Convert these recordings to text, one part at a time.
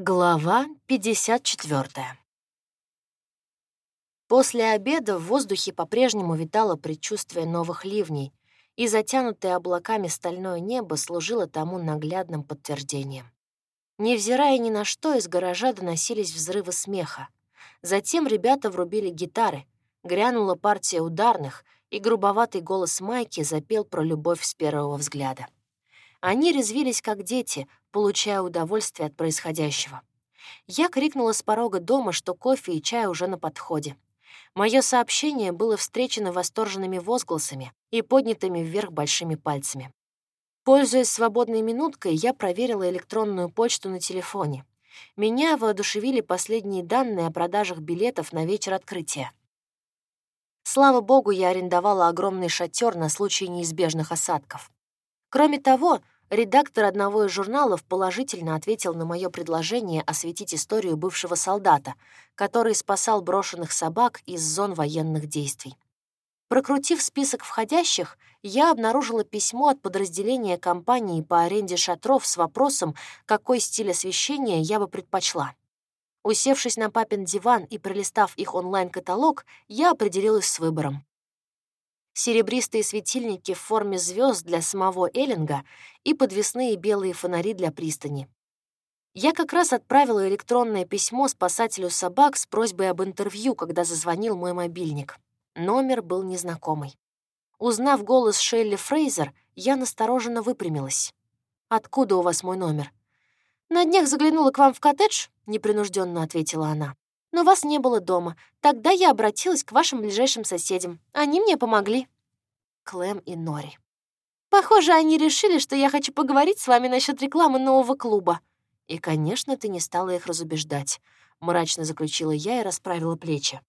Глава 54. После обеда в воздухе по-прежнему витало предчувствие новых ливней, и затянутое облаками стальное небо служило тому наглядным подтверждением. Невзирая ни на что, из гаража доносились взрывы смеха. Затем ребята врубили гитары, грянула партия ударных, и грубоватый голос Майки запел про любовь с первого взгляда. Они резвились, как дети, получая удовольствие от происходящего. Я крикнула с порога дома, что кофе и чай уже на подходе. Мое сообщение было встречено восторженными возгласами и поднятыми вверх большими пальцами. Пользуясь свободной минуткой, я проверила электронную почту на телефоне. Меня воодушевили последние данные о продажах билетов на вечер открытия. Слава богу, я арендовала огромный шатер на случай неизбежных осадков. Кроме того, редактор одного из журналов положительно ответил на мое предложение осветить историю бывшего солдата, который спасал брошенных собак из зон военных действий. Прокрутив список входящих, я обнаружила письмо от подразделения компании по аренде шатров с вопросом, какой стиль освещения я бы предпочла. Усевшись на папин диван и пролистав их онлайн-каталог, я определилась с выбором серебристые светильники в форме звезд для самого Эллинга и подвесные белые фонари для пристани. Я как раз отправила электронное письмо спасателю собак с просьбой об интервью, когда зазвонил мой мобильник. Номер был незнакомый. Узнав голос Шелли Фрейзер, я настороженно выпрямилась. «Откуда у вас мой номер?» «На днях заглянула к вам в коттедж», — непринужденно ответила она но вас не было дома. Тогда я обратилась к вашим ближайшим соседям. Они мне помогли». Клэм и Нори. «Похоже, они решили, что я хочу поговорить с вами насчет рекламы нового клуба». «И, конечно, ты не стала их разубеждать», — мрачно заключила я и расправила плечи.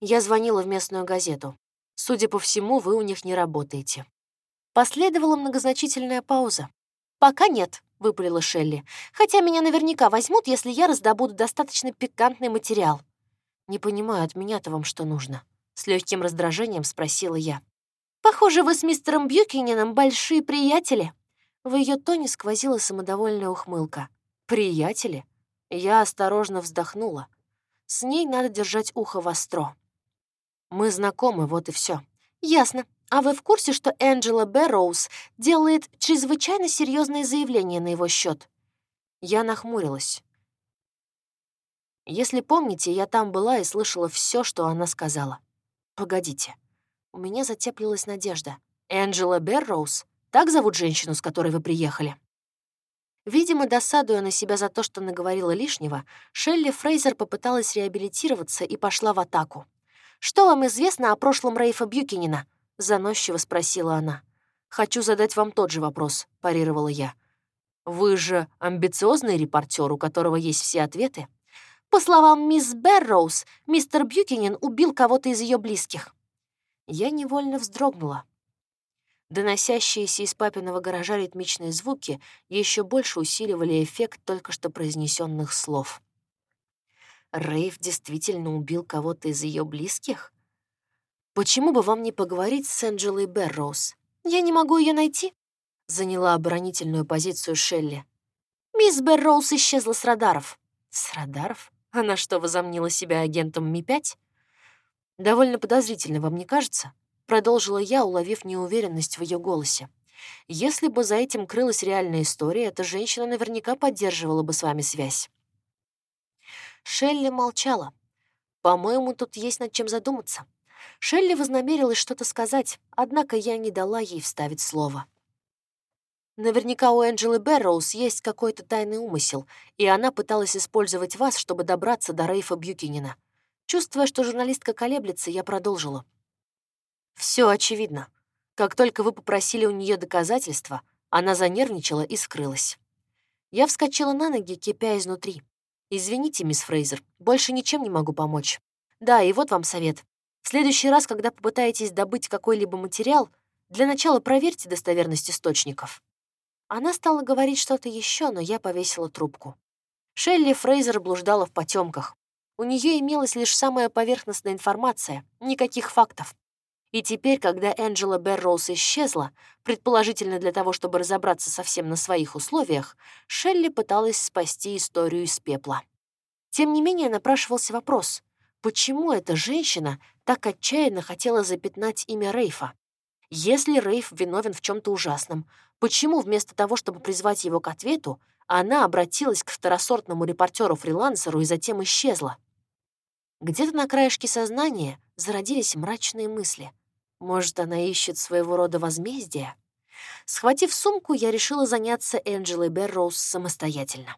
Я звонила в местную газету. Судя по всему, вы у них не работаете. Последовала многозначительная пауза. «Пока нет», — выпалила Шелли. «Хотя меня наверняка возьмут, если я раздобуду достаточно пикантный материал». «Не понимаю, от меня-то вам что нужно?» С легким раздражением спросила я. «Похоже, вы с мистером Бьюкинином большие приятели». В ее тоне сквозила самодовольная ухмылка. «Приятели?» Я осторожно вздохнула. С ней надо держать ухо востро. Мы знакомы, вот и все. «Ясно. А вы в курсе, что Энджела Бэрроуз делает чрезвычайно серьезные заявления на его счет? Я нахмурилась. Если помните, я там была и слышала все, что она сказала. Погодите. У меня затеплилась надежда. Энджела Берроуз? Так зовут женщину, с которой вы приехали? Видимо, досадуя на себя за то, что наговорила лишнего, Шелли Фрейзер попыталась реабилитироваться и пошла в атаку. «Что вам известно о прошлом Рейфа Бьюкинина?» — заносчиво спросила она. «Хочу задать вам тот же вопрос», — парировала я. «Вы же амбициозный репортер, у которого есть все ответы?» «По словам мисс Берроуз, мистер Бьюкинин убил кого-то из ее близких». Я невольно вздрогнула. Доносящиеся из папиного гаража ритмичные звуки еще больше усиливали эффект только что произнесенных слов. Рейв действительно убил кого-то из ее близких? «Почему бы вам не поговорить с Энджелой Берроуз? Я не могу ее найти», — заняла оборонительную позицию Шелли. «Мисс Берроуз исчезла с радаров». «С радаров? Она что, возомнила себя агентом Ми-5?» «Довольно подозрительно, вам не кажется?» — продолжила я, уловив неуверенность в ее голосе. «Если бы за этим крылась реальная история, эта женщина наверняка поддерживала бы с вами связь». Шелли молчала. «По-моему, тут есть над чем задуматься. Шелли вознамерилась что-то сказать, однако я не дала ей вставить слово. Наверняка у Энджелы Берроуз есть какой-то тайный умысел, и она пыталась использовать вас, чтобы добраться до Рейфа Бьюкинина. Чувствуя, что журналистка колеблется, я продолжила. Все очевидно. Как только вы попросили у нее доказательства, она занервничала и скрылась. Я вскочила на ноги, кипя изнутри. «Извините, мисс Фрейзер, больше ничем не могу помочь. Да, и вот вам совет. В следующий раз, когда попытаетесь добыть какой-либо материал, для начала проверьте достоверность источников». Она стала говорить что-то еще, но я повесила трубку. Шелли Фрейзер блуждала в потемках. У нее имелась лишь самая поверхностная информация, никаких фактов. И теперь, когда Энджела Берроуз исчезла, предположительно для того, чтобы разобраться совсем на своих условиях, Шелли пыталась спасти историю из пепла. Тем не менее, напрашивался вопрос, почему эта женщина так отчаянно хотела запятнать имя Рейфа? Если Рейф виновен в чем то ужасном, почему вместо того, чтобы призвать его к ответу, она обратилась к второсортному репортеру-фрилансеру и затем исчезла? Где-то на краешке сознания зародились мрачные мысли — может, она ищет своего рода возмездие? Схватив сумку, я решила заняться Энджелой Берроуз самостоятельно.